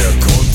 their control.